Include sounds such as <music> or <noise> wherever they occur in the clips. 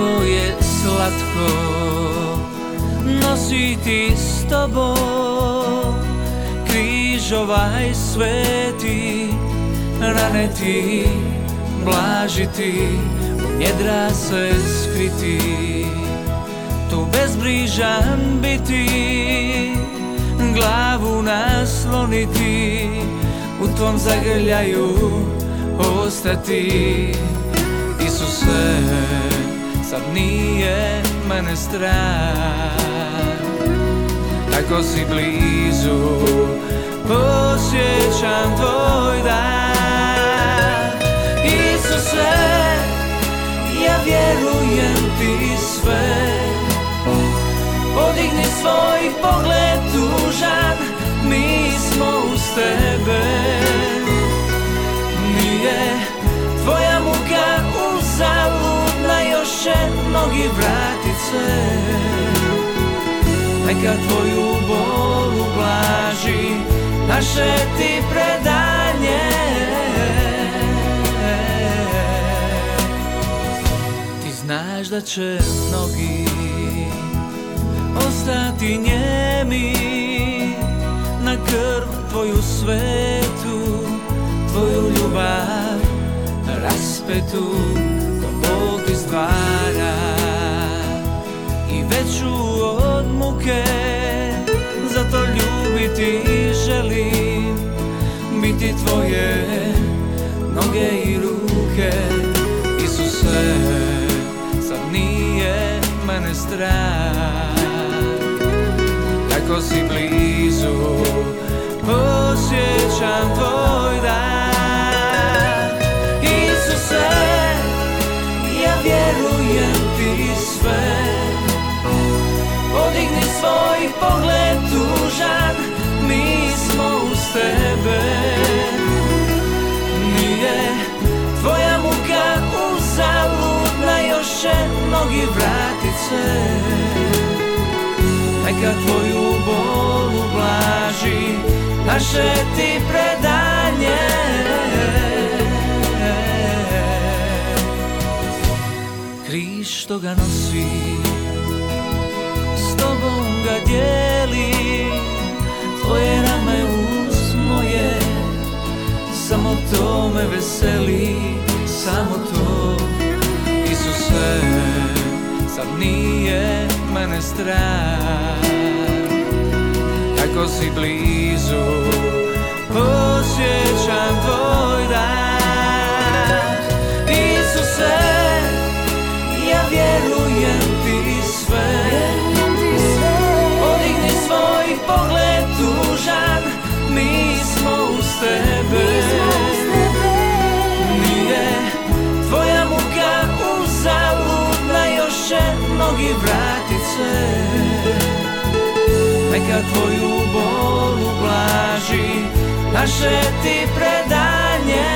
kako je slatko nositi s tobom. Križ ovaj sveti rane ti blažiti njedra se skriti. Tu bezbrižan biti glavu nasloniti u tvom zagrljaju ostati. Isuse sad nije mene strah. Tako si blizu posjećam tvoj dan Isuse ja vjerujem ti sve. Podigni svoj pogled tužan Mi smo uz tebe. Nije će mnogi vratit se. Neka tvoju bol ublaži Naše ti predanje. Ti znaš da će mnogi ostati njemi na krv tvoju svetu, tvoju ljubav raspetu, stvara i veću od muke, zato ljubiti želim, biti tvoje noge i ruke, Isuse, sad nije mene strah? Kako si mnogi vratit se. Neka tvoju bol ublaži naše ti predanje. Križ što ga nosi s tobom ga dijeli. Tvoje rame uz moje samo to me veseli samo to Isuse sad nije mene strah. Kako si blizu Osjećam tvoj dah Isuse Ja vjerujem ti sve. Podigni svoj pogled tužan Mi smo uz tebe mnogi vratit se. Neka tvoju bol ublaži Naše ti predanje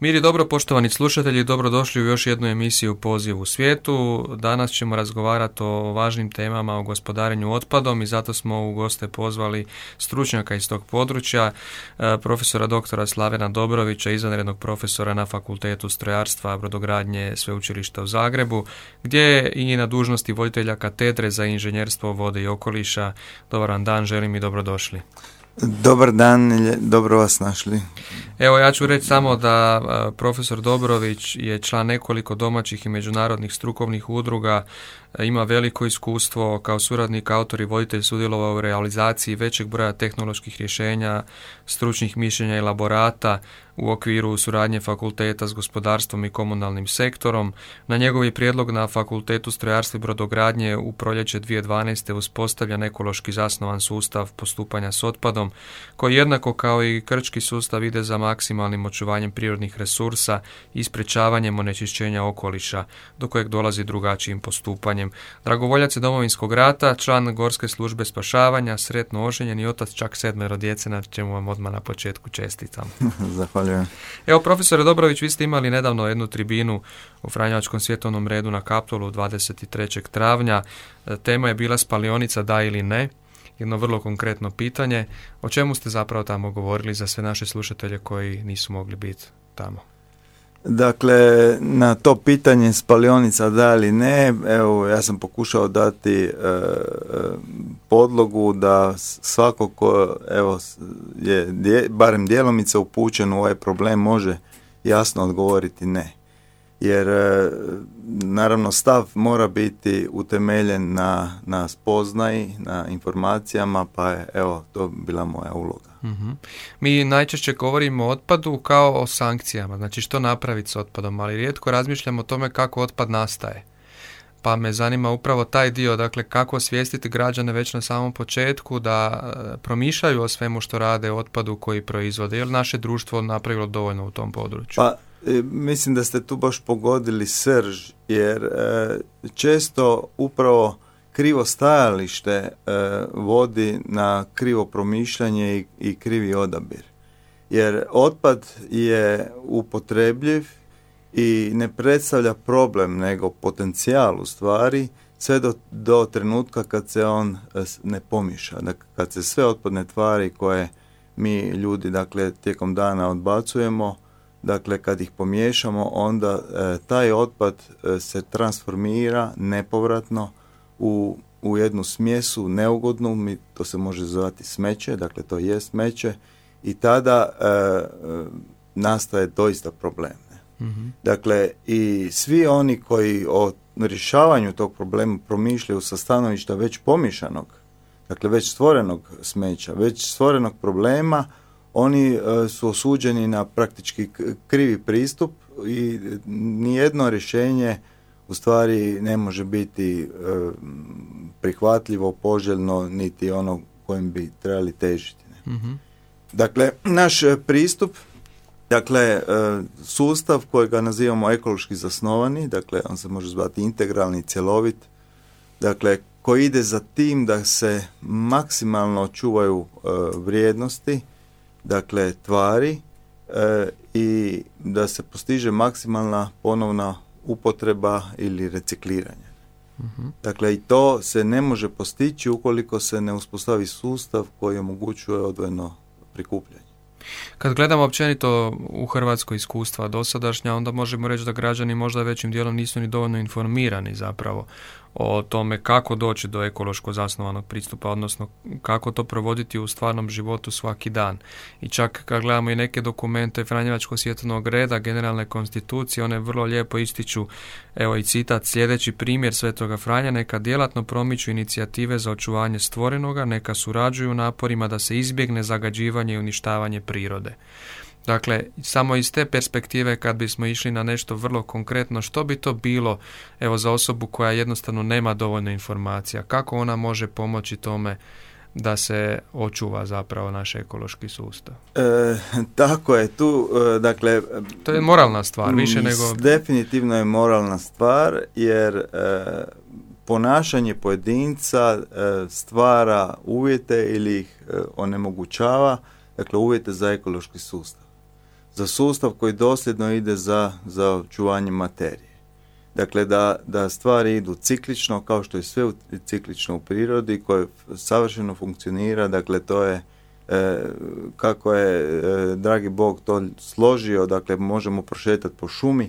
Mir je dobro poštovani slušatelji, dobrodošli u još jednu emisiju Poziv u svijetu. Danas ćemo razgovarati o važnim temama o gospodarenju otpadom i zato smo u goste pozvali stručnjaka iz tog područja, e, profesora doktora Slavena Dobrovića, izvanrednog profesora na Fakultetu strojarstva brodogradnje Sveučilišta u Zagrebu, gdje je i na dužnosti voditelja katedre za inženjerstvo vode i okoliša. Dobar dan, želim i dobrodošli. Dobar dan, dobro vas našli. Evo ja ću reći samo da profesor Dobrović je član nekoliko domaćih i međunarodnih strukovnih udruga, ima veliko iskustvo kao suradnik, autor i voditelj sudjelovao u realizaciji većeg broja tehnoloških rješenja, stručnih mišljenja i laborata u okviru suradnje fakulteta s gospodarstvom i komunalnim sektorom. Na njegovi prijedlog na fakultetu strojarstva i brodogradnje u proljeće 2012. uspostavljen ekološki zasnovan sustav postupanja s otpadom, koji jednako kao i krčki sustav ide za maksimalnim očuvanjem prirodnih resursa i sprečavanjem onečišćenja okoliša, do kojeg dolazi drugačijim postupanjem pitanjem. Dragovoljac je domovinskog rata, član Gorske službe spašavanja, sretno oženjen i otac čak sedmero djece, na čemu vam odmah na početku čestitam. <laughs> Zahvaljujem. Evo, profesore Dobrović, vi ste imali nedavno jednu tribinu u Franjačkom svjetovnom redu na Kaptolu 23. travnja. E, tema je bila spalionica da ili ne jedno vrlo konkretno pitanje. O čemu ste zapravo tamo govorili za sve naše slušatelje koji nisu mogli biti tamo? Dakle, na to pitanje spalionica da ili ne, evo ja sam pokušao dati e, e, podlogu da svako ko evo, je dje, barem djelomice upućen u ovaj problem može jasno odgovoriti ne jer e, naravno stav mora biti utemeljen na, na spoznaji, na informacijama, pa evo to bila moja uloga. Uh Mi najčešće govorimo o otpadu kao o sankcijama, znači što napraviti s otpadom, ali rijetko razmišljamo o tome kako otpad nastaje. Pa me zanima upravo taj dio, dakle kako osvijestiti građane već na samom početku da e, promišljaju o svemu što rade otpadu koji proizvode, jer naše društvo napravilo dovoljno u tom području. Pa E, mislim da ste tu baš pogodili srž, jer e, često upravo krivo stajalište e, vodi na krivo promišljanje i, i krivi odabir. Jer otpad je upotrebljiv i ne predstavlja problem, nego potencijal u stvari, sve do, do trenutka kad se on ne pomiša. Dakle, kad se sve otpadne tvari koje mi ljudi dakle tijekom dana odbacujemo Dakle, kad ih pomiješamo, onda e, taj otpad e, se transformira nepovratno u, u jednu smjesu neugodnu, mi, to se može zvati smeće, dakle to je smeće, i tada e, nastaje doista problem. mm Dakle, i svi oni koji o rješavanju tog problema promišljaju sa stanovišta već pomišanog, dakle već stvorenog smeća, već stvorenog problema, oni e, su osuđeni na praktički krivi pristup i nijedno rješenje u stvari ne može biti e, prihvatljivo, poželjno, niti ono kojim bi trebali težiti. mm Dakle, naš pristup, dakle, e, sustav kojega nazivamo ekološki zasnovani, dakle, on se može zvati integralni, cjelovit, dakle, koji ide za tim da se maksimalno očuvaju vrijednosti, dakle tvari e, i da se postiže maksimalna ponovna upotreba ili recikliranje. uh Dakle, i to se ne može postići ukoliko se ne uspostavi sustav koji omogućuje odvojeno prikupljanje. Kad gledamo općenito u Hrvatskoj iskustva dosadašnja, onda možemo reći da građani možda većim dijelom nisu ni dovoljno informirani zapravo o tome kako doći do ekološko zasnovanog pristupa, odnosno kako to provoditi u stvarnom životu svaki dan. I čak kad gledamo i neke dokumente Franjevačkog svjetovnog reda, generalne konstitucije, one vrlo lijepo ističu, evo i citat, sljedeći primjer Svetoga Franja, neka djelatno promiču inicijative za očuvanje stvorenoga, neka surađuju naporima da se izbjegne zagađivanje i uništavanje prirode. Dakle, samo iz te perspektive kad bismo išli na nešto vrlo konkretno, što bi to bilo evo za osobu koja jednostavno nema dovoljno informacija, kako ona može pomoći tome da se očuva zapravo naš ekološki sustav. E, tako je tu, e, dakle... To je moralna stvar, više nego... Definitivno je moralna stvar, jer e, ponašanje pojedinca e, stvara uvjete ili ih onemogućava, dakle uvjete za ekološki sustav za sustav koji dosljedno ide za, za očuvanje materije. Dakle, da, da stvari idu ciklično, kao što je sve ciklično u prirodi, koje savršeno funkcionira, dakle, to je e, kako je e, dragi Bog to složio, dakle, možemo prošetati po šumi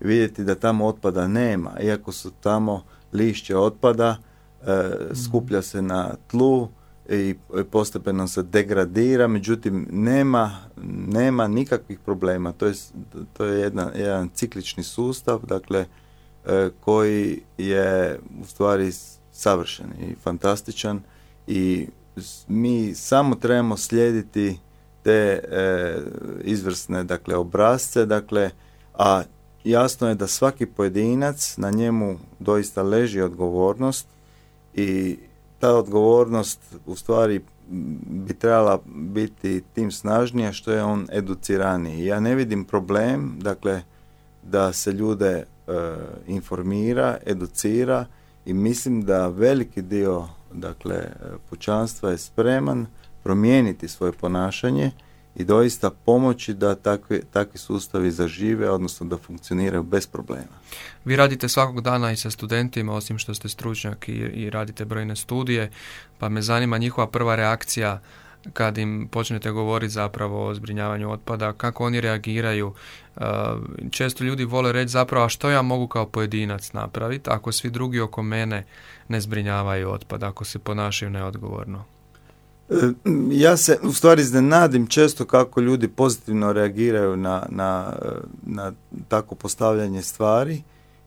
i vidjeti da tamo otpada nema, iako su tamo lišće otpada, e, skuplja se na tlu, i postepeno se degradira, međutim nema, nema nikakvih problema. To je, to je jedna, jedan ciklični sustav, dakle, e, koji je u stvari savršen i fantastičan i mi samo trebamo slijediti te e, izvrsne dakle obrazce, dakle, a jasno je da svaki pojedinac na njemu doista leži odgovornost i ta odgovornost u stvari bi trebala biti tim snažnija što je on educiraniji. Ja ne vidim problem, dakle, da se ljude e, informira, educira i mislim da veliki dio dakle pučanstva je spreman promijeniti svoje ponašanje i doista pomoći da takvi, takvi sustavi zažive, odnosno da funkcioniraju bez problema. Vi radite svakog dana i sa studentima, osim što ste stručnjak i, i radite brojne studije, pa me zanima njihova prva reakcija kad im počnete govoriti zapravo o zbrinjavanju otpada, kako oni reagiraju. E, često ljudi vole reći zapravo a što ja mogu kao pojedinac napraviti ako svi drugi oko mene ne zbrinjavaju otpad, ako se ponašaju neodgovorno. E, ja se u stvari iznenadim često kako ljudi pozitivno reagiraju na, na, na tako postavljanje stvari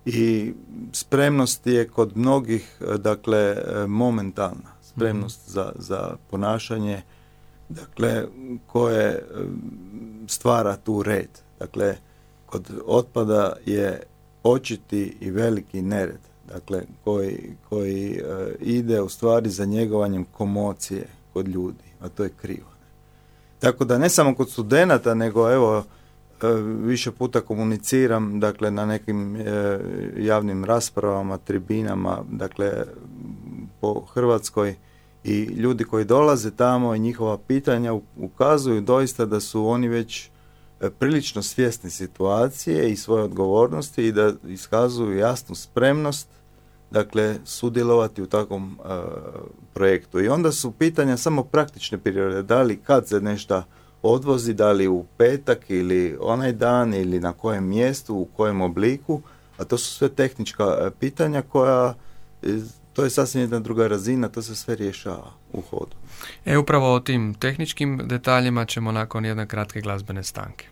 i spremnost je kod mnogih dakle momentalna. Spremnost mhm. za, za ponašanje dakle koje stvara tu red. Dakle kod otpada je očiti i veliki nered dakle koji, koji e, ide u stvari za njegovanjem komocije kod ljudi, a to je krivo. Tako da ne samo kod studenata, nego evo e, više puta komuniciram dakle na nekim e, javnim raspravama, tribinama, dakle po Hrvatskoj i ljudi koji dolaze tamo i njihova pitanja ukazuju doista da su oni već e, prilično svjesni situacije i svoje odgovornosti i da iskazuju jasnu spremnost dakle sudjelovati u takvom uh, projektu. I onda su pitanja samo praktične prirode, da li kad se nešto odvozi, da li u petak ili onaj dan ili na kojem mjestu, u kojem obliku, a to su sve tehnička uh, pitanja koja to je sasvim jedna druga razina, to se sve rješava u hodu. E upravo o tim tehničkim detaljima ćemo nakon jedne kratke glazbene stanke.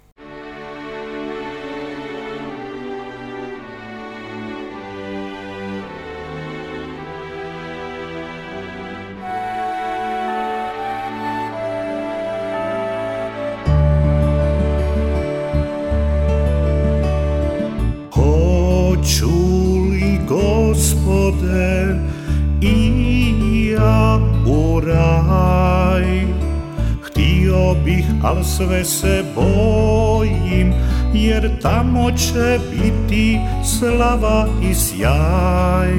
Al sve se bojim jer tamo će biti slava i sjaj.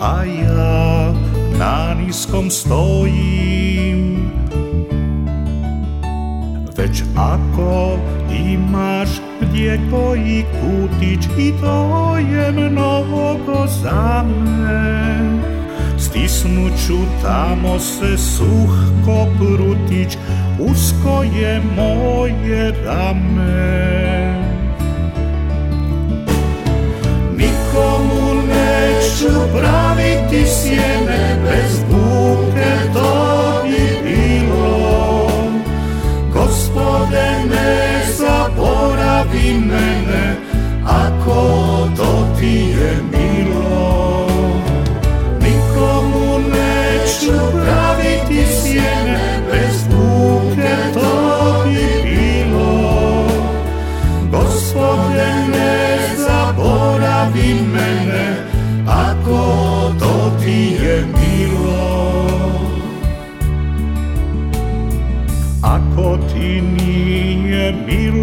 A ja na niskom stojim. Već ako imaš gdje koji kutić i to je mnogo za me Stisnuću tamo se suh ko prutić, usko je moje rame. Nikomu neću praviti sjene, bez buke to bi bilo. Gospode mene, ako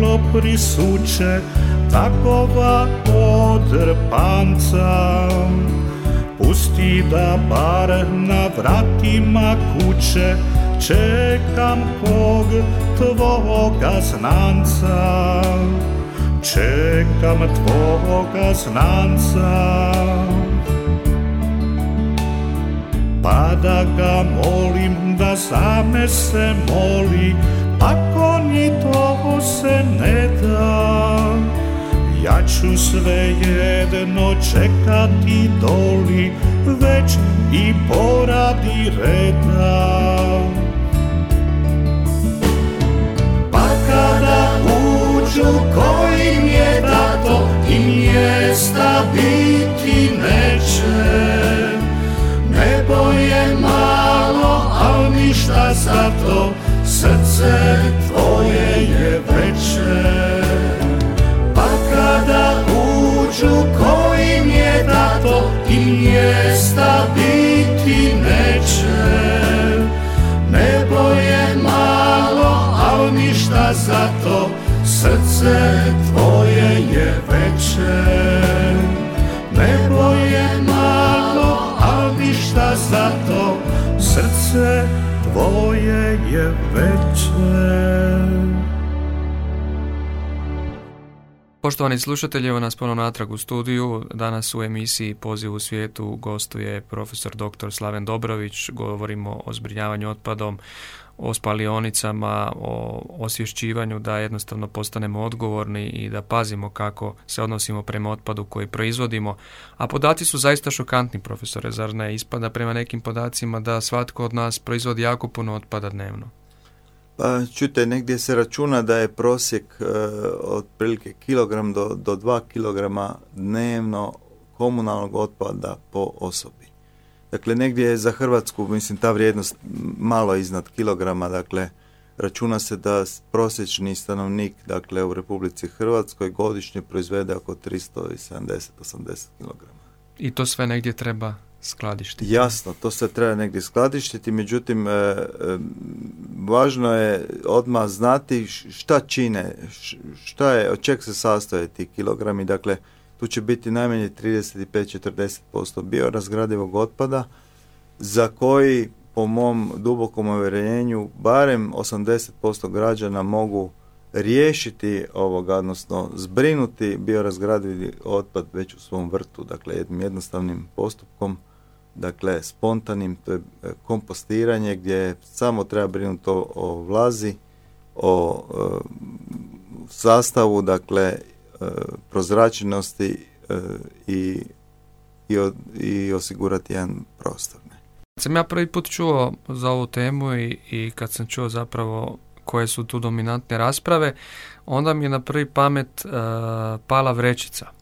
milo prisuče, takova odrpanca, Pusti da bar na vratima kuće Čekam kog tvoga znanca. Čekam tvoga znanca. Pa da ga molim da za me se moli Ako ni to se ne da ja ću sve jedno čekati doli, već i poradi reda. Pa kada uđu kojim je dato i mjesta biti neće, nebo je malo, al ništa za to, srce tvoje je veće kada uđu kojim je dato i mjesta biti neće. Nebo je malo, al ništa za to, srce tvoje je veće. Nebo je malo, ništa za to Srce tvoje je veće Poštovani slušatelji, evo nas ponovno natrag u studiju. Danas u emisiji Poziv u svijetu gostuje profesor dr. Slaven Dobrović. Govorimo o zbrinjavanju otpadom, o spalionicama, o osvješćivanju da jednostavno postanemo odgovorni i da pazimo kako se odnosimo prema otpadu koji proizvodimo. A podaci su zaista šokantni, profesore, zar ne? Ispada prema nekim podacima da svatko od nas proizvodi jako puno otpada dnevno. Pa čujte, negdje se računa da je prosjek e, otprilike kilogram do, do dva kilograma dnevno komunalnog otpada po osobi. Dakle, negdje je za Hrvatsku, mislim, ta vrijednost malo iznad kilograma, dakle, računa se da prosječni stanovnik, dakle, u Republici Hrvatskoj godišnje proizvede oko 370-80 kilograma. I to sve negdje treba skladištiti. Jasno, to se treba negdje skladištiti, međutim, e, e, važno je odmah znati šta čine, šta je, od čeg se sastoje ti kilogrami, dakle, tu će biti najmanje 35-40% biorazgradivog otpada, za koji, po mom dubokom uvjerenju, barem 80% građana mogu riješiti ovoga, odnosno zbrinuti biorazgradivi otpad već u svom vrtu, dakle jednim jednostavnim postupkom dakle spontanim, to je e, kompostiranje gdje samo treba brinuti o, vlazi, o e, sastavu, dakle prozračenosti i, i, i osigurati jedan prostor. Kad sam ja prvi put čuo za ovu temu i, i kad sam čuo zapravo koje su tu dominantne rasprave, onda mi je na prvi pamet pala vrećica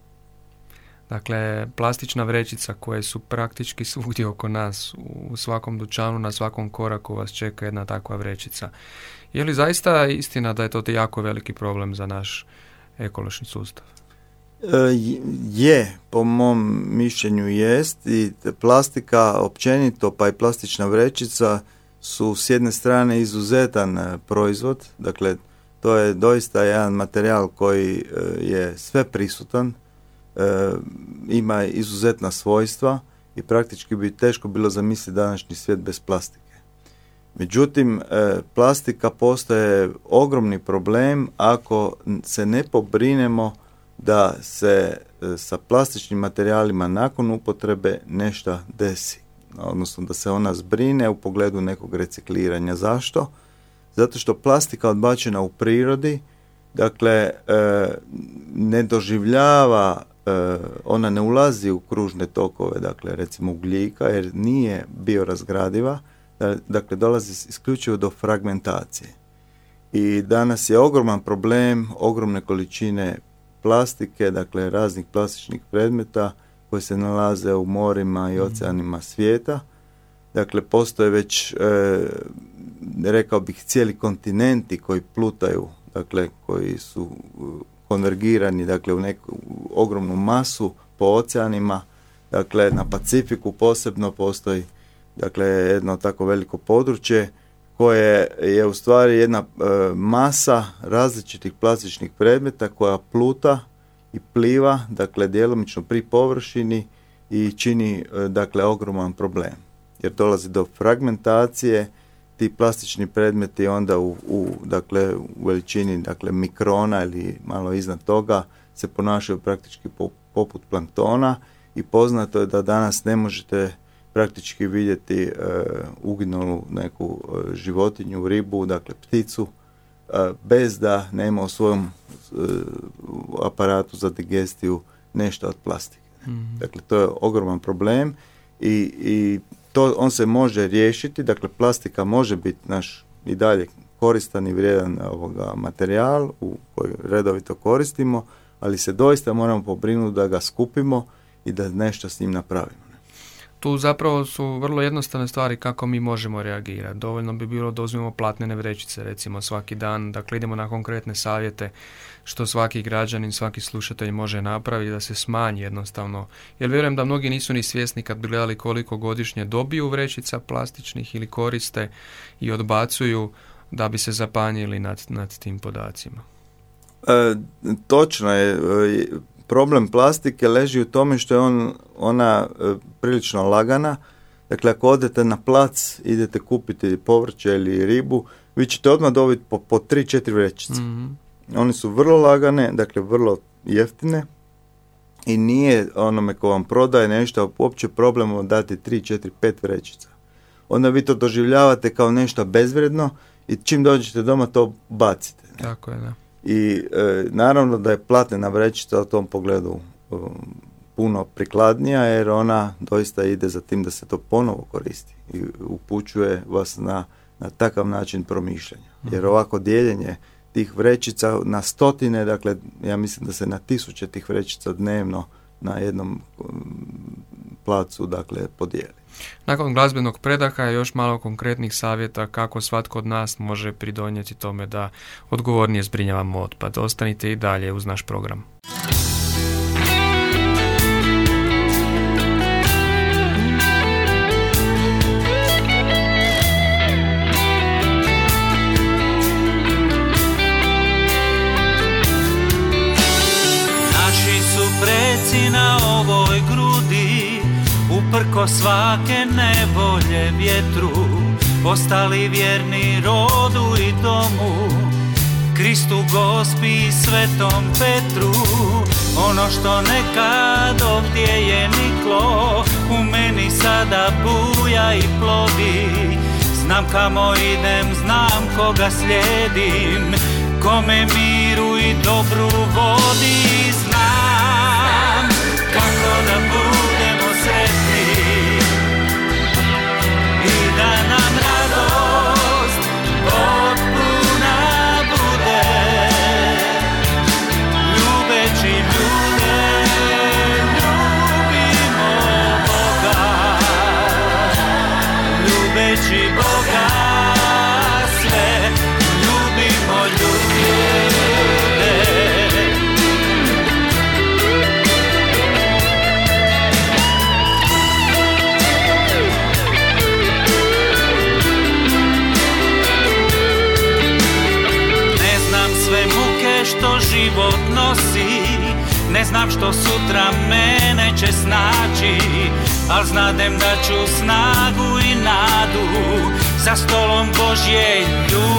Dakle, plastična vrećica koje su praktički svugdje oko nas, u svakom dućanu, na svakom koraku vas čeka jedna takva vrećica. Je li zaista istina da je to jako veliki problem za naš ekološni sustav? E, je, po mom mišljenju jest i plastika općenito pa i plastična vrećica su s jedne strane izuzetan e, proizvod, dakle to je doista jedan materijal koji e, je sve prisutan, ima izuzetna svojstva i praktički bi teško bilo zamisliti današnji svijet bez plastike. Međutim, e, plastika postaje ogromni problem ako se ne pobrinemo da se e, sa plastičnim materijalima nakon upotrebe nešto desi. Odnosno da se ona zbrine u pogledu nekog recikliranja. Zašto? Zato što plastika odbačena u prirodi, dakle, ne doživljava E, ona ne ulazi u kružne tokove, dakle recimo ugljika jer nije biorazgradiva, e, dakle dolazi isključivo do fragmentacije. I danas je ogroman problem, ogromne količine plastike, dakle raznih plastičnih predmeta koji se nalaze u morima i mhm. oceanima svijeta. Dakle, postoje već, e, rekao bih, cijeli kontinenti koji plutaju, dakle, koji su konvergirani dakle u neku ogromnu masu po oceanima, dakle na Pacifiku posebno postoji dakle jedno tako veliko područje koje je u stvari jedna e, masa različitih plastičnih predmeta koja pluta i pliva, dakle djelomično pri površini i čini e, dakle ogroman problem. Jer dolazi do fragmentacije ti plastični predmeti onda u, u, dakle, u veličini dakle, mikrona ili malo iznad toga se ponašaju praktički poput planktona i poznato je da danas ne možete praktički vidjeti e, uginulu neku e, životinju, ribu, dakle pticu, e, bez da nema u svojom aparatu za digestiju nešto od plastike. Mhm. Dakle, to je ogroman problem i, i to, on se može riješiti, dakle plastika može biti naš i dalje koristan i vrijedan ovoga materijal u koji redovito koristimo, ali se doista moramo pobrinuti da ga skupimo i da nešto s njim napravimo tu zapravo su vrlo jednostavne stvari kako mi možemo reagirati. Dovoljno bi bilo da uzmemo platnene vrećice recimo svaki dan, dakle idemo na konkretne savjete što svaki građanin, svaki slušatelj može napraviti da se smanji jednostavno. Jer vjerujem da mnogi nisu ni svjesni kad bi gledali koliko godišnje dobiju vrećica plastičnih ili koriste i odbacuju da bi se zapanjili nad, nad tim podacima. E, točno je, problem plastike leži u tome što je on, ona e, prilično lagana, Dakle, ako odete na plac, idete kupiti povrće ili ribu, vi ćete odmah dobiti po, po 3-4 vrećice. Mhm. One su vrlo lagane, dakle vrlo jeftine i nije onome ko vam prodaje nešto uopće problem dati 3, 4, 5 vrećica. Onda vi to doživljavate kao nešto bezvredno i čim dođete doma to bacite. Tako je, da. I e, naravno da je platnena vrećica u tom pogledu um, puno prikladnija jer ona doista ide za tim da se to ponovo koristi i upućuje vas na, na takav način promišljanja. Jer ovako dijeljenje tih vrećica na stotine, dakle ja mislim da se na tisuće tih vrećica dnevno na jednom um, placu dakle podijeli. Nakon glazbenog predaha još malo konkretnih savjeta kako svatko od nas može pridonijeti tome da odgovornije zbrinjavamo otpad. Ostanite i dalje uz naš program. Uprko svake nevolje vjetru Postali vjerni rodu i domu. Kristu gospi i svetom Petru Ono što nekad ovdje je niklo U meni sada buja i plodi Znam kamo idem, znam koga slijedim Kome miru i dobru vodi. Znam Ljubeći Boga sve ljubimo ljude. Ne znam sve muke što život nosi Ne znam što sutra mene će snaći Al znadem da ću snagu i nadu Za stolom Božje ljubavi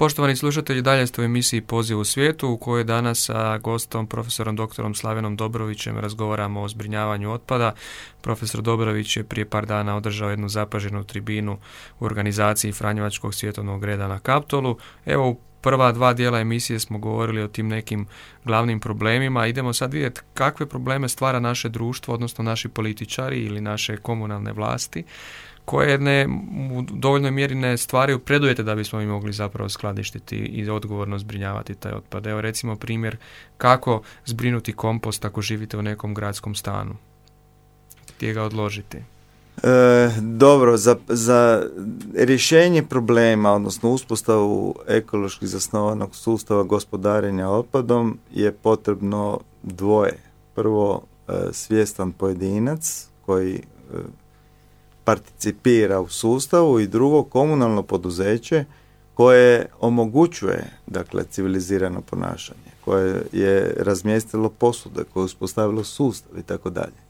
Poštovani slušatelji, dalje ste u emisiji Poziv u svijetu u kojoj danas sa gostom profesorom doktorom Slavenom Dobrovićem razgovaramo o zbrinjavanju otpada. Profesor Dobrović je prije par dana održao jednu zapaženu tribinu u organizaciji Franjevačkog svjetovnog reda na Kaptolu. Evo u prva dva dijela emisije smo govorili o tim nekim glavnim problemima. Idemo sad vidjeti kakve probleme stvara naše društvo, odnosno naši političari ili naše komunalne vlasti koje ne u dovoljnoj mjeri ne stvaraju predujete da bismo mi mogli zapravo skladištiti i odgovorno zbrinjavati taj otpad. Evo recimo primjer kako zbrinuti kompost ako živite u nekom gradskom stanu. Gdje ga odložiti? E, dobro, za, za rješenje problema, odnosno uspostavu ekološki zasnovanog sustava gospodarenja otpadom je potrebno dvoje. Prvo, svjestan pojedinac koji e, participira u sustavu i drugo komunalno poduzeće koje omogućuje dakle civilizirano ponašanje, koje je razmjestilo posude, koje je uspostavilo sustav i tako dalje.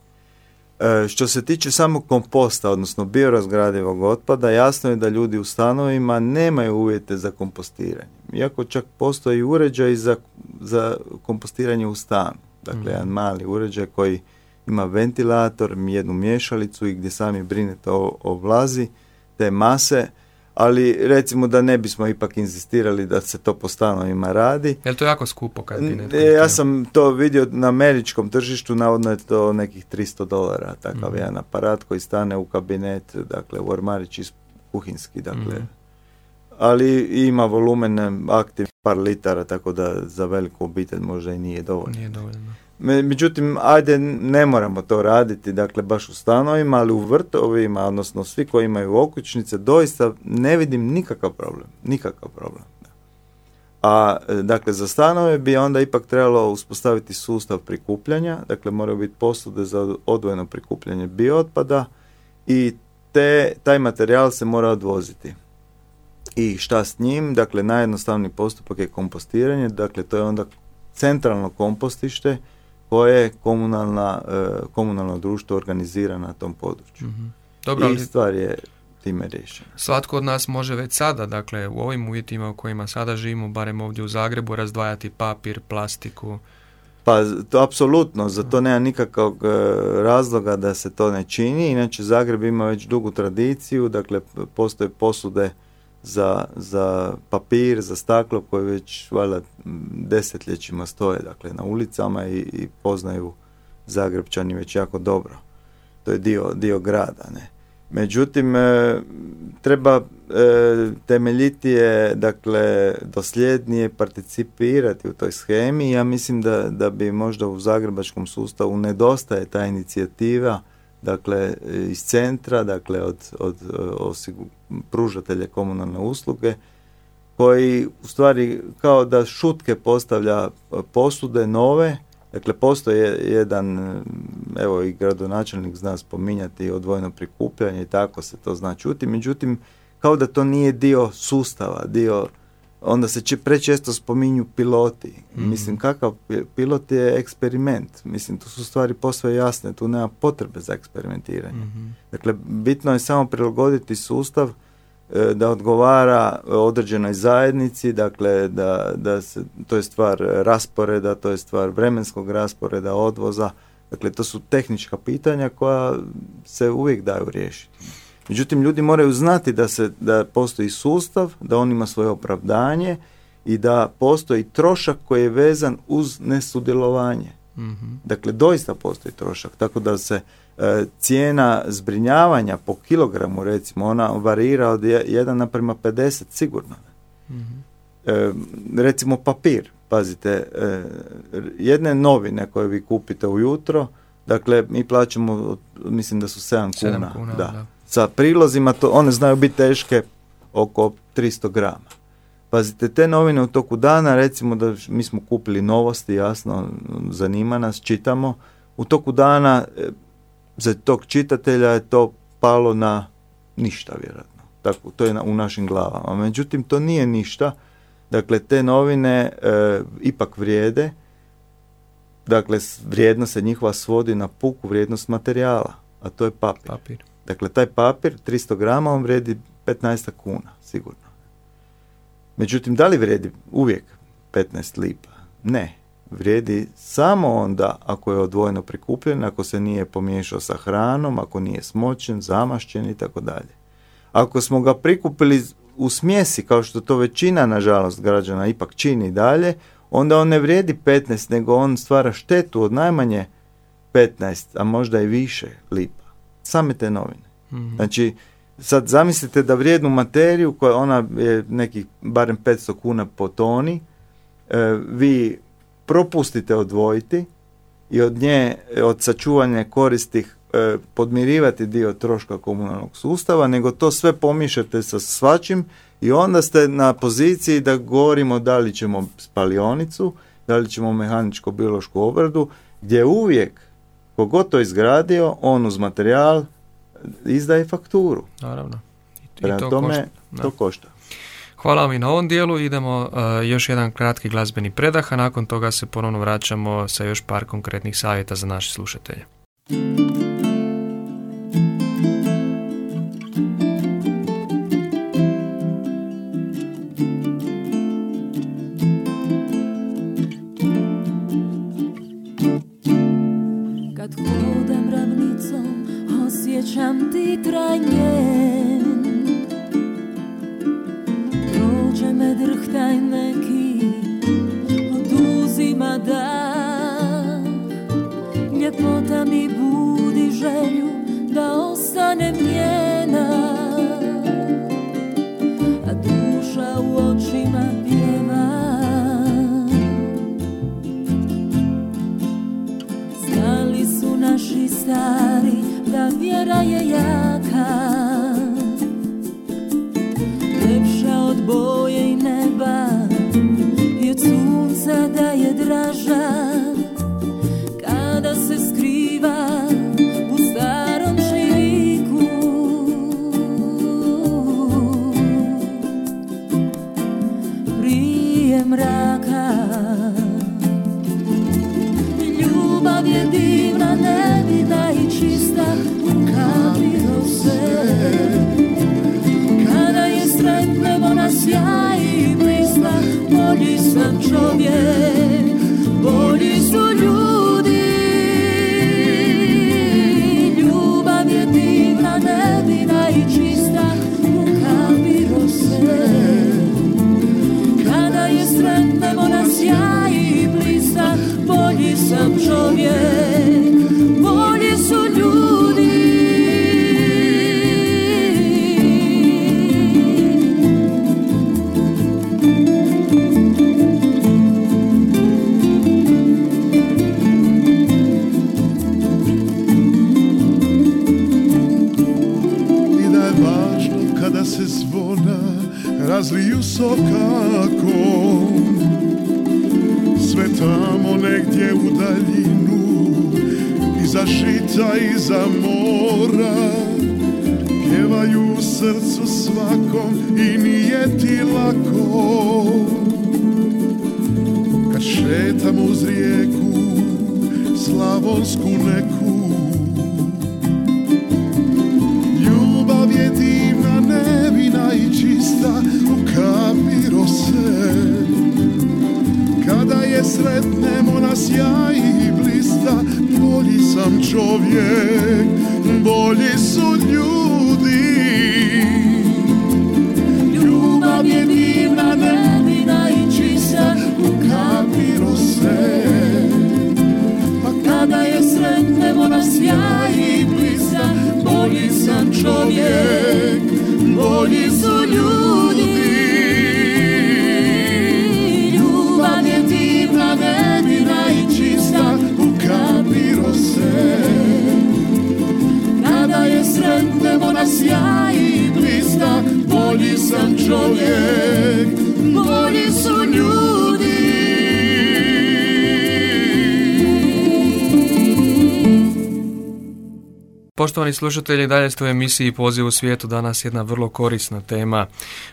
E, što se tiče samog komposta, odnosno biorazgradivog otpada, jasno je da ljudi u stanovima nemaju uvjete za kompostiranje. Iako čak postoji uređaj za, za kompostiranje u stanu. Dakle, mm. jedan mali uređaj koji ima ventilator, jednu mješalicu i gdje sami brinete o, o vlazi te mase ali recimo da ne bismo ipak inzistirali da se to po stanovima radi. Je to jako skupo kad bi netko... Ja sam to vidio na američkom tržištu, navodno je to nekih 300 dolara, takav mm. jedan aparat koji stane u kabinet, dakle u ormarić iz kuhinski, dakle. Mm. Ali ima volumen aktiv par litara, tako da za veliku obitelj možda i nije dovoljno. Nije dovoljno. Međutim, ajde, ne moramo to raditi, dakle, baš u stanovima, ali u vrtovima, odnosno svi koji imaju okućnice, doista ne vidim nikakav problem, nikakav problem. A, dakle, za stanove bi onda ipak trebalo uspostaviti sustav prikupljanja, dakle, moraju biti posude za odvojeno prikupljanje biootpada i te, taj materijal se mora odvoziti. I šta s njim? Dakle, najjednostavniji postupak je kompostiranje, dakle, to je onda centralno kompostište, koje komunalna, e, komunalno društvo organizira na tom području. mm Dobro, I stvar je time riješena. Svatko od nas može već sada, dakle u ovim uvjetima u kojima sada živimo, barem ovdje u Zagrebu, razdvajati papir, plastiku. Pa to apsolutno, za to nema nikakvog e, razloga da se to ne čini, inače Zagreb ima već dugu tradiciju, dakle postoje posude za, za papir, za staklo koje već valjda desetljećima stoje dakle, na ulicama i, i poznaju Zagrebčani već jako dobro. To je dio, dio grada. Ne? Međutim, e, treba e, temeljitije, dakle, dosljednije participirati u toj schemi. Ja mislim da, da bi možda u zagrebačkom sustavu nedostaje ta inicijativa dakle iz centra, dakle od, od, pružatelja komunalne usluge koji u stvari kao da šutke postavlja posude nove, dakle postoji jedan, evo i gradonačelnik zna spominjati odvojeno prikupljanje i tako se to zna čuti, međutim kao da to nije dio sustava, dio onda se će prečesto spominju piloti. Mhm. Mislim, kakav pilot je eksperiment. Mislim, tu su stvari posve jasne, tu nema potrebe za eksperimentiranje. Mhm. Dakle, bitno je samo prilagoditi sustav e, da odgovara određenoj zajednici, dakle, da, da se, to je stvar rasporeda, to je stvar vremenskog rasporeda, odvoza, dakle, to su tehnička pitanja koja se uvijek daju riješiti. Međutim, ljudi moraju znati da, se, da postoji sustav, da on ima svoje opravdanje i da postoji trošak koji je vezan uz nesudjelovanje. mm Dakle, doista postoji trošak, tako da se e, cijena zbrinjavanja po kilogramu, recimo, ona varira od 1 naprema 50 sigurno. mm recimo papir, pazite, e, jedne novine koje vi kupite ujutro, dakle, mi plaćamo, mislim da su 7 kuna. kuna da. da sa prilozima, to one znaju biti teške oko 300 grama. Pazite, te novine u toku dana, recimo da mi smo kupili novosti, jasno, zanima nas, čitamo, u toku dana e, za tog čitatelja je to palo na ništa vjerojatno. Tako, to je u našim glavama. Međutim, to nije ništa. Dakle, te novine e, ipak vrijede. Dakle, vrijednost se njihova svodi na puku vrijednost materijala, a to je papir. papir. Dakle, taj papir, 300 grama, on vredi 15 kuna, sigurno. Međutim, da li vredi uvijek 15 lipa? Ne. Vrijedi samo onda ako je odvojeno prikupljen, ako se nije pomiješao sa hranom, ako nije smoćen, zamašćen i tako dalje. Ako smo ga prikupili u smjesi, kao što to većina, nažalost, građana ipak čini dalje, onda on ne vrijedi 15, nego on stvara štetu od najmanje 15, a možda i više lipa same te novine. mm Znači, sad zamislite da vrijednu materiju koja ona je nekih barem 500 kuna po toni, e, vi propustite odvojiti i od nje, od sačuvanja koristi e, podmirivati dio troška komunalnog sustava, nego to sve pomišate sa svačim i onda ste na poziciji da govorimo da li ćemo spalionicu, da li ćemo mehaničko-biološku obradu, gdje uvijek Kogod to izgradio, on uz materijal izdaje fakturu. Naravno. I, to tome, košta. to košta. Hvala vam i na ovom dijelu. Idemo uh, još jedan kratki glazbeni predah, a nakon toga se ponovno vraćamo sa još par konkretnih savjeta za naše slušatelje. Bolji sam čovjek, bolji su ljudi sretnemo na sjaj i blista, bolji sam čovjek, bolji su. Poštovani slušatelji, dalje ste u emisiji Poziv u svijetu. Danas jedna vrlo korisna tema.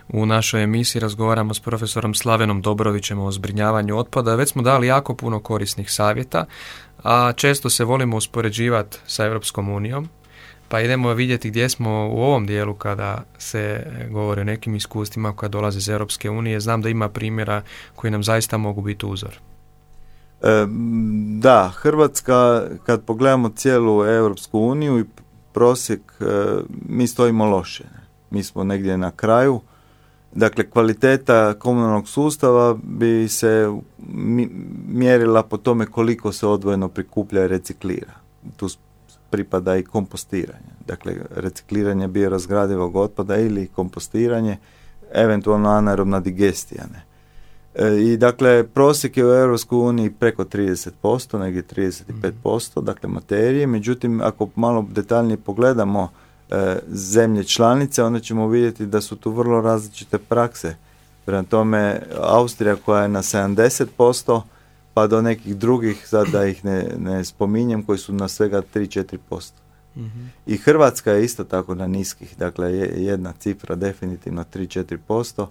U našoj emisiji razgovaramo s profesorom Slavenom Dobrovićem o zbrinjavanju otpada. Već smo dali jako puno korisnih savjeta, a često se volimo uspoređivati sa Europskom unijom. Pa idemo vidjeti gdje smo u ovom dijelu kada se govori o nekim iskustvima koja dolaze iz Europske unije. Znam da ima primjera koji nam zaista mogu biti uzor. E, da, Hrvatska, kad pogledamo cijelu Europsku uniju i prosjek, e, mi stojimo loše. Mi smo negdje na kraju. Dakle, kvaliteta komunalnog sustava bi se mjerila po tome koliko se odvojeno prikuplja i reciklira. Tu pripada i kompostiranje. Dakle, recikliranje biorazgradivog otpada ili kompostiranje, eventualno anaerobna digestija. Ne? E, I dakle, prosjek je u EU preko 30%, negdje 35%, dakle materije. Međutim, ako malo detaljnije pogledamo e, zemlje članice, onda ćemo vidjeti da su tu vrlo različite prakse. Prema tome, Austrija koja je na 70%, pa do nekih drugih, sad da ih ne, ne spominjem, koji su na svega 3-4%. I Hrvatska je isto tako na niskih, dakle jedna cifra definitivno 3-4%.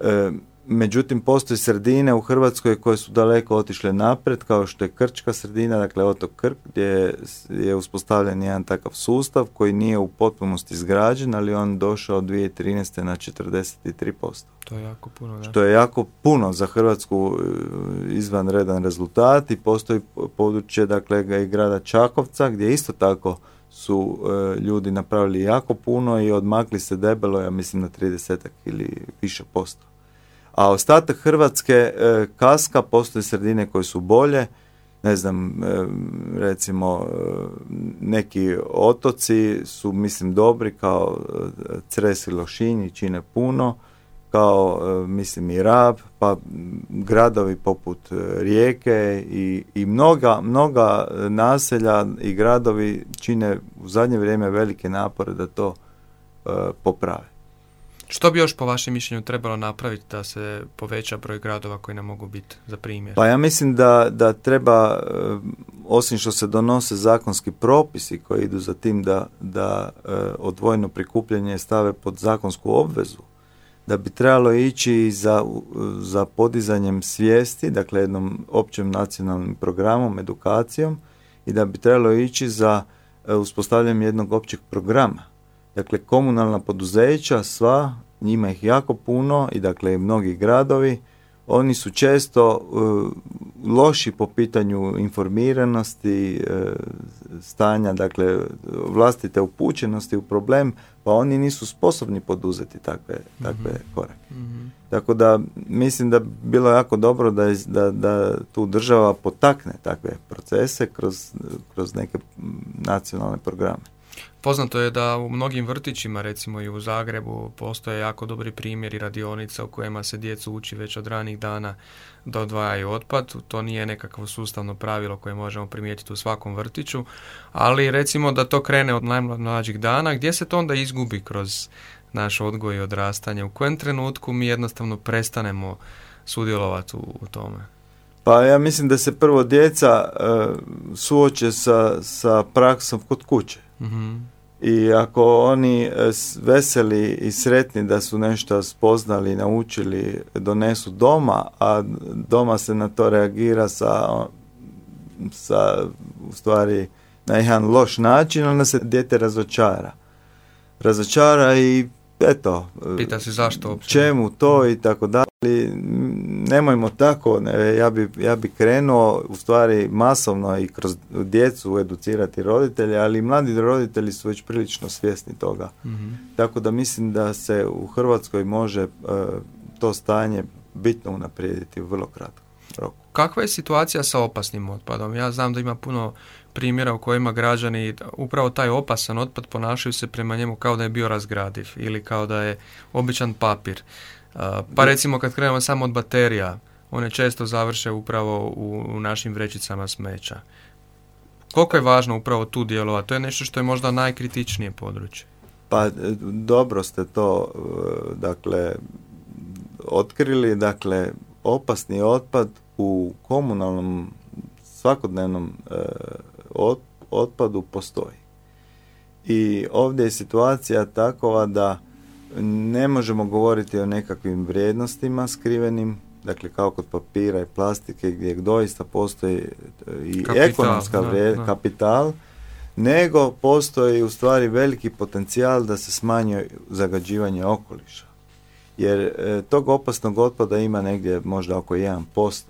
E, međutim, postoje sredine u Hrvatskoj koje su daleko otišle napred, kao što je Krčka sredina, dakle otok Krk, gdje je uspostavljen jedan takav sustav koji nije u potpunosti izgrađen, ali on došao od 2013. na 43%. To je jako puno, da. Što je jako puno za Hrvatsku e, izvanredan rezultat i postoji područje dakle i grada Čakovca gdje isto tako su e, ljudi napravili jako puno i odmakli se debelo, ja mislim na 30 ili više posto. A ostatak Hrvatske e, kaska, postoje sredine koje su bolje, ne znam, e, recimo neki otoci su mislim dobri kao Cres i Lošinji, čine puno, kao e, mislim i Rab, pa gradovi poput e, Rijeke i, i mnoga, mnoga naselja i gradovi čine u zadnje vrijeme velike napore da to e, poprave. Što bi još po vašem mišljenju trebalo napraviti da se poveća broj gradova koji nam mogu biti za primjer? Pa ja mislim da, da treba, osim što se donose zakonski propisi koji idu za tim da, da odvojno prikupljanje stave pod zakonsku obvezu, da bi trebalo ići za, za podizanjem svijesti, dakle jednom općem nacionalnim programom, edukacijom i da bi trebalo ići za e, uspostavljanjem jednog općeg programa. Dakle, komunalna poduzeća, sva, njima ih jako puno i dakle mnogi gradovi, oni su često e, loši po pitanju informiranosti, e, stanja, dakle vlastite upućenosti u problem, pa oni nisu sposobni poduzeti takve, takve mm korake. Mhm. Tako da mislim da bi bilo jako dobro da, da, da tu država potakne takve procese kroz, kroz neke nacionalne programe. Poznato je da u mnogim vrtićima, recimo i u Zagrebu, postoje jako dobri primjeri radionica u kojima se djecu uči već od ranih dana da odvajaju otpad. To nije nekakvo sustavno pravilo koje možemo primijetiti u svakom vrtiću, ali recimo da to krene od najmlađih dana, gdje se to onda izgubi kroz naš odgoj i odrastanje? U kojem trenutku mi jednostavno prestanemo sudjelovati u, u tome? Pa ja mislim da se prvo djeca uh, suoče sa, sa praksom kod kuće. Mhm. I ako oni e, veseli i sretni da su nešto spoznali, naučili, donesu doma, a doma se na to reagira sa, sa u stvari na jedan loš način, onda se dijete razočara. Razočara i eto, pita se zašto čemu to i tako dalje. Nemojmo tako, ne, ja, bi, ja bi krenuo u stvari masovno i kroz djecu educirati roditelje, ali i mladi roditelji su već prilično svjesni toga. mm Tako da mislim da se u Hrvatskoj može e, to stanje bitno unaprijediti vrlo kratkom roku. Kakva je situacija sa opasnim otpadom? Ja znam da ima puno primjera u kojima građani upravo taj opasan otpad ponašaju se prema njemu kao da je bio razgradiv ili kao da je običan papir. Pa recimo kad krenemo samo od baterija, one često završe upravo u, našim vrećicama smeća. Koliko je važno upravo tu djelovati? To je nešto što je možda najkritičnije područje. Pa e, dobro ste to e, dakle otkrili, dakle opasni otpad u komunalnom svakodnevnom e, otpadu postoji. I ovdje je situacija takova da ne možemo govoriti o nekakvim vrijednostima skrivenim, dakle kao kod papira i plastike gdje doista postoji e, i kapital, ekonomska vrijednost, kapital, nego postoji u stvari veliki potencijal da se smanjuje zagađivanje okoliša. Jer e, tog opasnog otpada ima negdje možda oko 1%.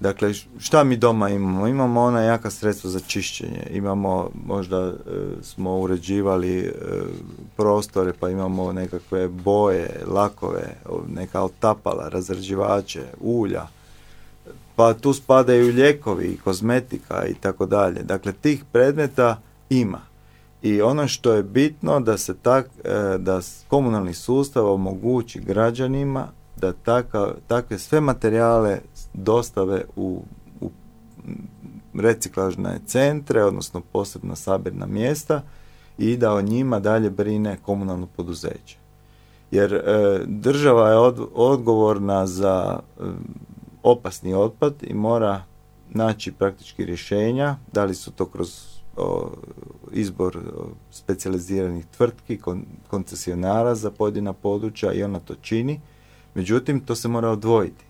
Dakle, šta mi doma imamo? Imamo ona jaka sredstva za čišćenje, imamo, možda e, smo uređivali e, prostore, pa imamo nekakve boje, lakove, neka otapala, razrađivače, ulja, pa tu spadaju ljekovi i kozmetika i tako dalje. Dakle, tih predmeta ima. I ono što je bitno da se tak, e, da komunalni sustav omogući građanima da takve sve materijale dostave u, u reciklažne centre, odnosno posebna sabirna mjesta i da o njima dalje brine komunalno poduzeće. Jer e, država je odgovorna za e, opasni otpad i mora naći praktički rješenja, da li su to kroz izbor specijaliziranih tvrtki, koncesionara za pojedina područja i ona to čini. Međutim, to se mora odvojiti.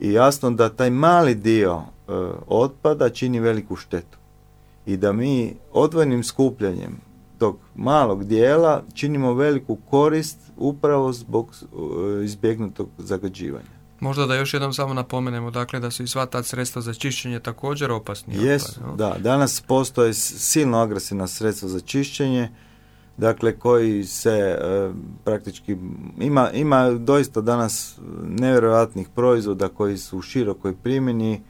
I jasno da taj mali dio e, otpada čini veliku štetu. I da mi odvojenim skupljanjem tog malog dijela činimo veliku korist upravo zbog e, izbjegnutog zagađivanja. Možda da još jednom samo napomenemo dakle da su i sva ta sredstva za čišćenje također opasni. Jesu, da. Danas postoje silno agresivna sredstva za čišćenje, dakle koji se e, praktički ima, ima doista danas nevjerojatnih proizvoda koji su u širokoj primjeni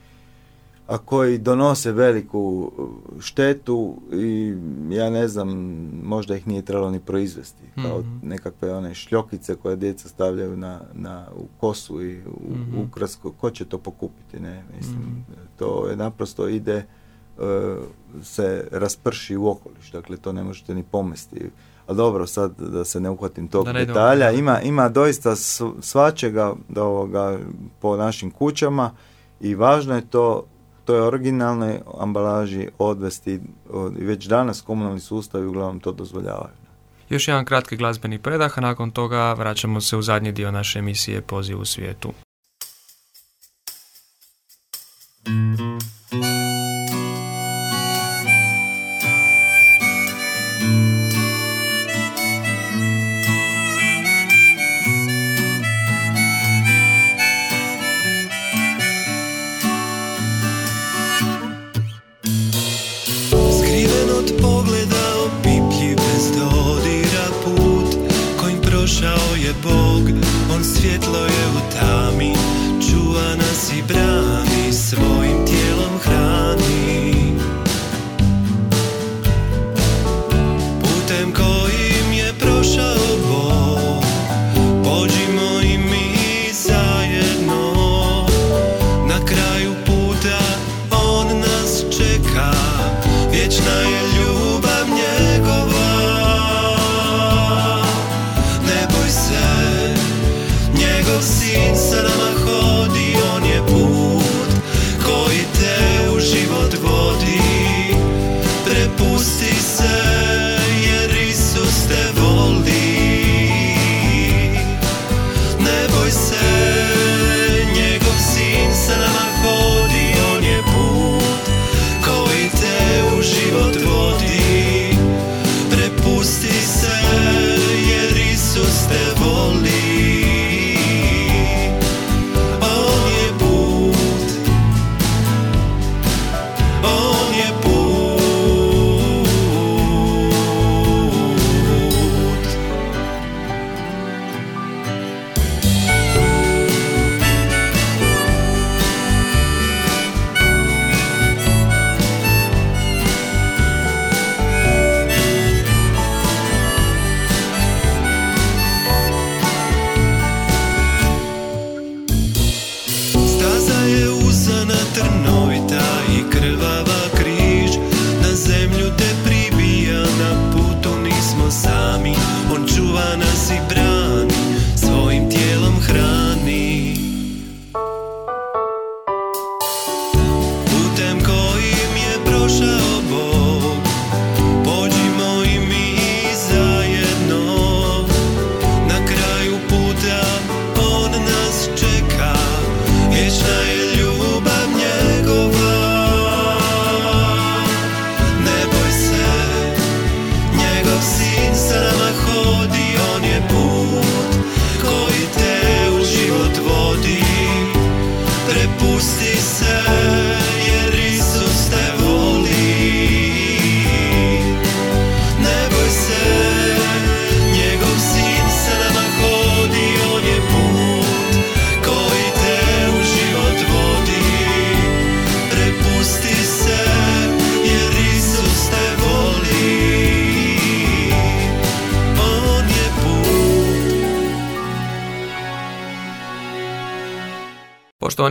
a koji donose veliku štetu i ja ne znam, možda ih nije trebalo ni proizvesti. Kao mhm. nekakve one šljokice koje djeca stavljaju na, na, u kosu i u, mm ukrasku. Ko će to pokupiti? Ne? Mislim, mhm. to je naprosto ide e, se rasprši u okoliš. Dakle, to ne možete ni pomesti. A dobro, sad da se ne uhvatim tog detalja, ima, ima doista svačega ovoga po našim kućama i važno je to toj originalnoj ambalaži odvesti već danas komunalni sustavi uglavnom to dozvoljavaju. Još jedan kratki glazbeni predah, a nakon toga vraćamo se u zadnji dio naše emisije Poziv u svijetu.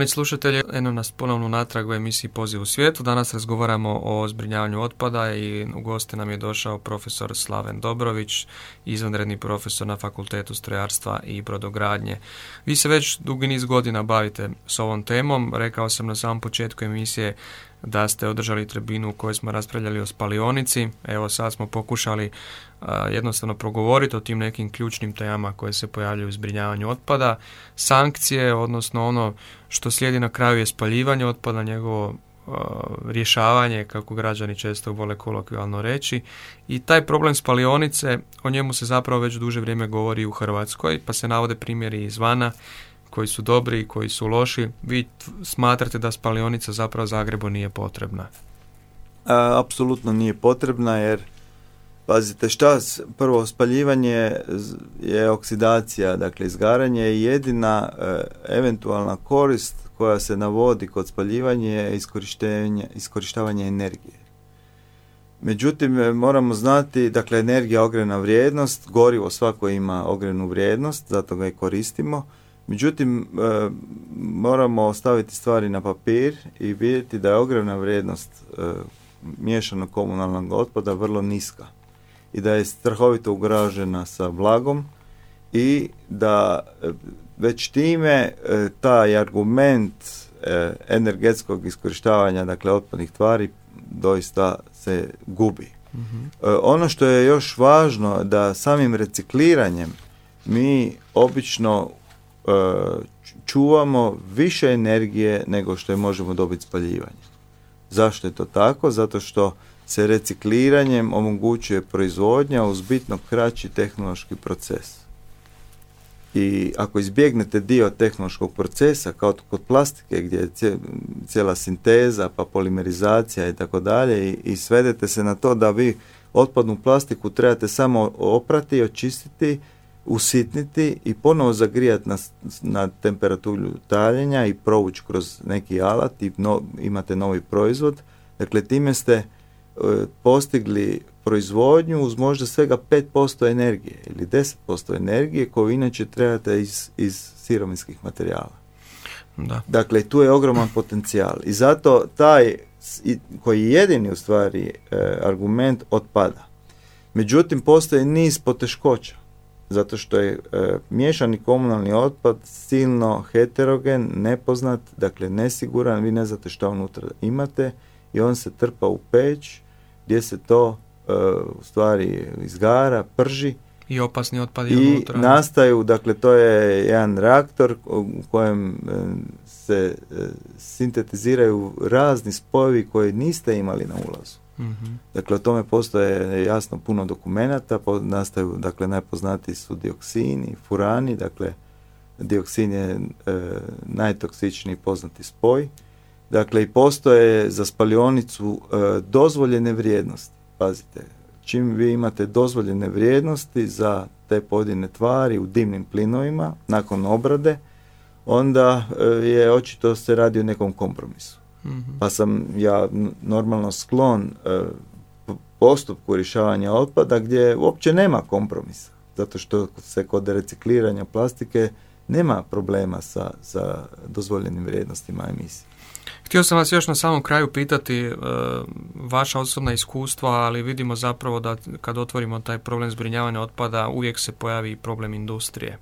Slušatelji, eno nas ponovno natrag u emisiji Poziv u svijetu. Danas razgovaramo o zbrinjavanju otpada i u goste nam je došao profesor Slaven Dobrović, izvanredni profesor na Fakultetu strojarstva i brodogradnje. Vi se već dugi niz godina bavite s ovom temom. Rekao sam na samom početku emisije da ste održali tribinu u kojoj smo raspravljali o spalionici. Evo sad smo pokušali jednostavno progovoriti o tim nekim ključnim temama koje se pojavljaju u zbrinjavanju otpada. Sankcije, odnosno ono što slijedi na kraju je spaljivanje otpada, njegovo rješavanje, kako građani često vole kolokvijalno reći. I taj problem spalionice, o njemu se zapravo već duže vrijeme govori u Hrvatskoj, pa se navode primjeri izvana koji su dobri i koji su loši. Vi smatrate da spalionica zapravo Zagrebu nije potrebna? apsolutno nije potrebna jer Pazite, šta, prvo spaljivanje je oksidacija, dakle izgaranje je jedina e, eventualna korist koja se navodi kod spaljivanja je iskorištavanje energije. Međutim, e, moramo znati, dakle, energija ogrena vrijednost, gorivo svako ima ogrenu vrijednost, zato ga i koristimo. Međutim, e, moramo ostaviti stvari na papir i vidjeti da je ogrevna vrijednost e, miješanog komunalnog otpada vrlo niska i da je strahovito ugražena sa vlagom i da e, već time taj argument energetskog iskorištavanja dakle otpadnih tvari doista se gubi. Mhm. Ono što je još važno da samim recikliranjem mi obično čuvamo više energije nego što je možemo dobiti spaljivanjem. Zašto je to tako? Zato što se recikliranjem omogućuje proizvodnja uz bitno kraći tehnološki proces. I ako izbjegnete dio tehnološkog procesa, kao kod plastike gdje je cijela sinteza, pa polimerizacija i tako dalje, i svedete se na to da vi otpadnu plastiku trebate samo oprati, očistiti, usitniti i ponovo zagrijati na, na temperaturu taljenja i provući kroz neki alat i imate novi proizvod. Dakle, time ste E, postigli proizvodnju uz možda svega 5% energije ili 10% energije koju inače trebate iz, iz sirovinskih materijala. Da. Dakle, tu je ogroman potencijal i zato taj koji je jedini u stvari e, argument otpada. Međutim, postoji niz poteškoća zato što je e, miješani komunalni otpad silno heterogen, nepoznat, dakle nesiguran, vi ne znate što unutra imate i on se trpa u peć gdje se to e, u stvari izgara, prži i opasni otpad i nastaju, dakle to je jedan reaktor u kojem e, se e, sintetiziraju razni spojevi koje niste imali na ulazu. Mm Dakle, o tome postoje jasno puno dokumenata, nastaju, dakle, najpoznatiji su dioksini, furani, dakle, dioksin je e, najtoksičniji poznati spoj, Dakle, i postoje za spalionicu e, dozvoljene vrijednosti. Pazite, čim vi imate dozvoljene vrijednosti za te pojedine tvari u dimnim plinovima nakon obrade, onda e, je očito se radi o nekom kompromisu. Pa sam ja normalno sklon e, postupku rješavanja otpada gdje uopće nema kompromisa. Zato što se kod recikliranja plastike nema problema sa, sa dozvoljenim vrijednostima emisije. Htio sam vas još na samom kraju pitati e, vaša osobna iskustva, ali vidimo zapravo da kad otvorimo taj problem zbrinjavanja otpada uvijek se pojavi problem industrije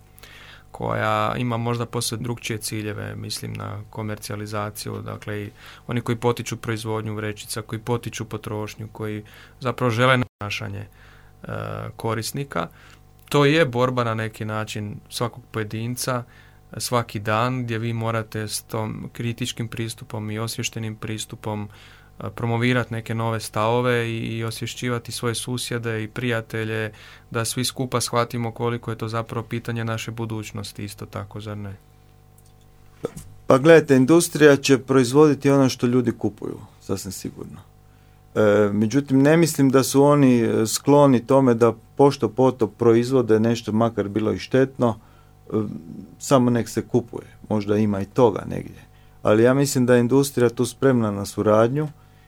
koja ima možda posve drugčije ciljeve, mislim na komercijalizaciju, dakle i oni koji potiču proizvodnju vrećica, koji potiču potrošnju, koji zapravo žele našanje e, korisnika. To je borba na neki način svakog pojedinca svaki dan gdje vi morate s tom kritičkim pristupom i osvještenim pristupom promovirati neke nove stavove i osvješćivati svoje susjede i prijatelje da svi skupa shvatimo koliko je to zapravo pitanje naše budućnosti isto tako, zar ne? Pa gledajte, industrija će proizvoditi ono što ljudi kupuju, sasvim sigurno. E, međutim, ne mislim da su oni e, skloni tome da pošto poto proizvode nešto, makar bilo i štetno, samo nek se kupuje. Možda ima i toga negdje. Ali ja mislim da je industrija tu spremna na suradnju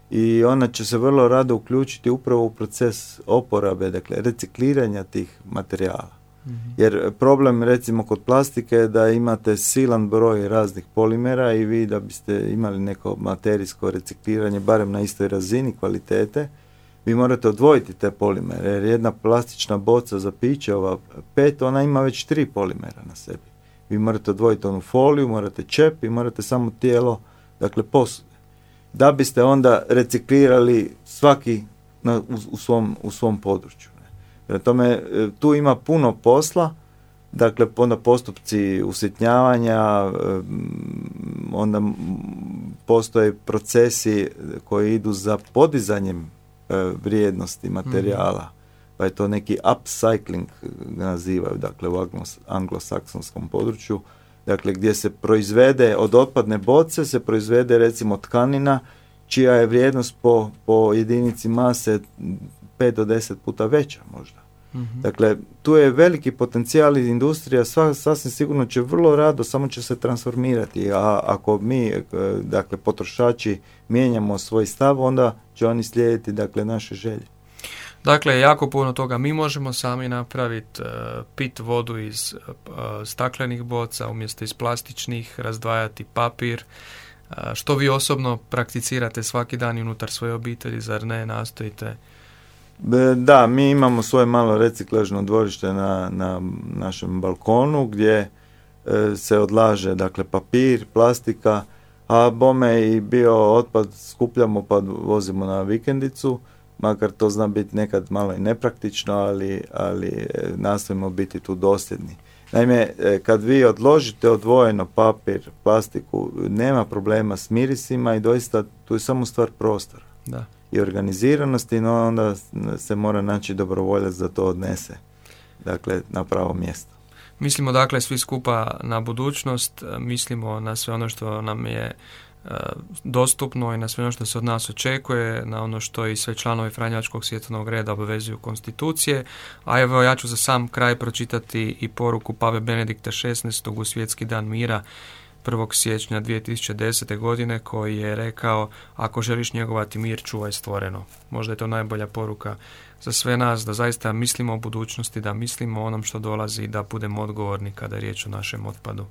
i ona će se vrlo rado uključiti upravo u proces oporabe, dakle recikliranja tih materijala. Jer problem recimo kod plastike je da imate silan broj raznih polimera i vi da biste imali neko materijsko recikliranje barem na istoj razini kvalitete, vi morate odvojiti te polimere jer jedna plastična boca za piće, ova pet, ona ima već tri polimera na sebi. Vi morate odvojiti onu foliju, morate čep i morate samo tijelo, dakle posude. Da biste onda reciklirali svaki na, u, svom, u svom području. Prema tome, e, tu ima puno posla, dakle, onda postupci usitnjavanja, e, onda postoje procesi koji idu za podizanjem e, vrijednosti materijala, mhm. pa je to neki upcycling nazivaju, dakle, u anglosaksonskom području, dakle, gdje se proizvede od otpadne boce, se proizvede recimo tkanina, čija je vrijednost po, po jedinici mase 5 do 10 puta veća možda. Mhm. Dakle, tu je veliki potencijal i industrija sva, sasvim sigurno će vrlo rado, samo će se transformirati, a ako mi, e, dakle, potrošači mijenjamo svoj stav, onda će oni slijediti, dakle, naše želje. Dakle, jako puno toga mi možemo sami napraviti, uh, pit vodu iz uh, staklenih boca umjesto iz plastičnih, razdvajati papir, što vi osobno prakticirate svaki dan unutar svoje obitelji, zar ne nastojite? Da, mi imamo svoje malo reciklažno dvorište na, na našem balkonu gdje e, se odlaže dakle papir, plastika, a bome i bio otpad skupljamo pa vozimo na vikendicu, makar to zna biti nekad malo i nepraktično, ali, ali e, nastojimo biti tu dosljedni. Naime, e, kad vi odložite odvojeno papir, plastiku, nema problema s mirisima i doista tu je samo stvar prostora. Da. I organiziranosti, no onda se mora naći dobrovoljac da to odnese. Dakle, na pravo mjesto. Mislimo dakle svi skupa na budućnost, mislimo na sve ono što nam je E, dostupno i na sve ono što se od nas očekuje, na ono što i sve članovi Franjačkog svjetovnog reda obavezuju konstitucije. A evo ja ću za sam kraj pročitati i poruku Pave Benedikta XVI. u Svjetski dan mira 1. siječnja 2010. godine koji je rekao ako želiš njegovati mir, čuvaj stvoreno. Možda je to najbolja poruka za sve nas da zaista mislimo o budućnosti, da mislimo o onom što dolazi i da budemo odgovorni kada je riječ o našem otpadu.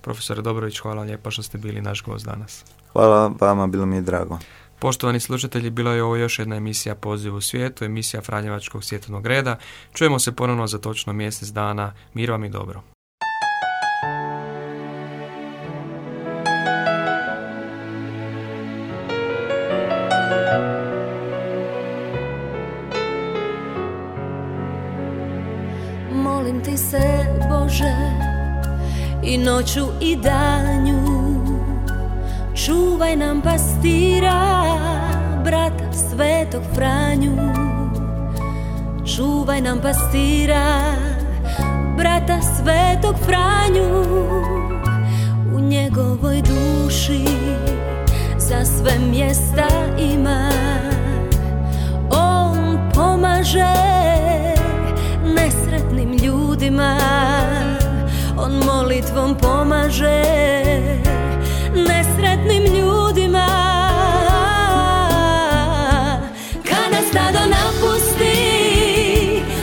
Profesor Dobrović, hvala lijepa što ste bili naš gost danas. Hvala vama, bilo mi je drago. Poštovani slušatelji, bila je ovo još jedna emisija Poziv u svijetu, emisija Franjevačkog svjetovnog reda. Čujemo se ponovno za točno mjesec dana. Mir vam i dobro. I noću i danju. Čuvaj nam pastira, brata svetog Franju. Čuvaj nam pastira, brata svetog Franju. U njegovoj duši za sve mjesta ima. On pomaže nesretnim ljudima on molitvom pomaže nesretnim ljudima. Kada stado napusti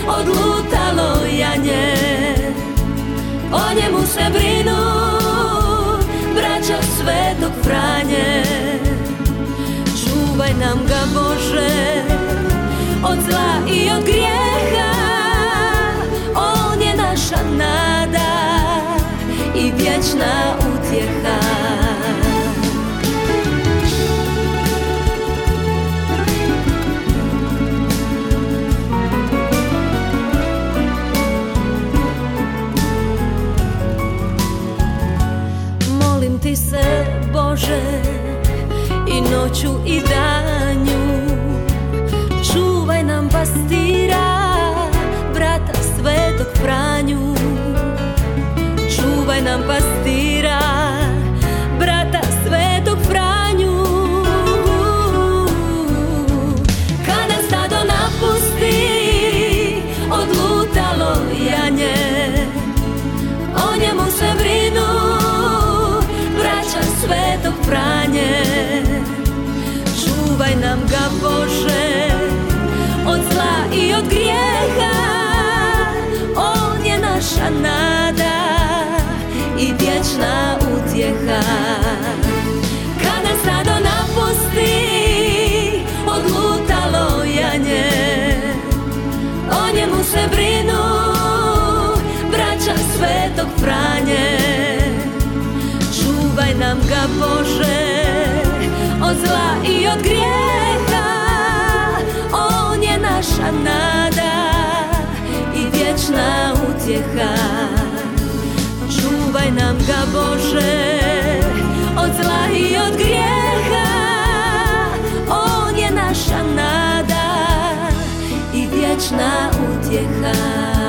odlutalo janje. O njemu se brinu braća svetog Franje. Čuvaj nam ga Bože od zla i od grijeha i Čuvaj nam ga Bože Od zla i od grijeha On je naša nada I vječna utjeha Čuvaj nam ga Bože Od zla i od grijeha On je naša nada I vječna utjeha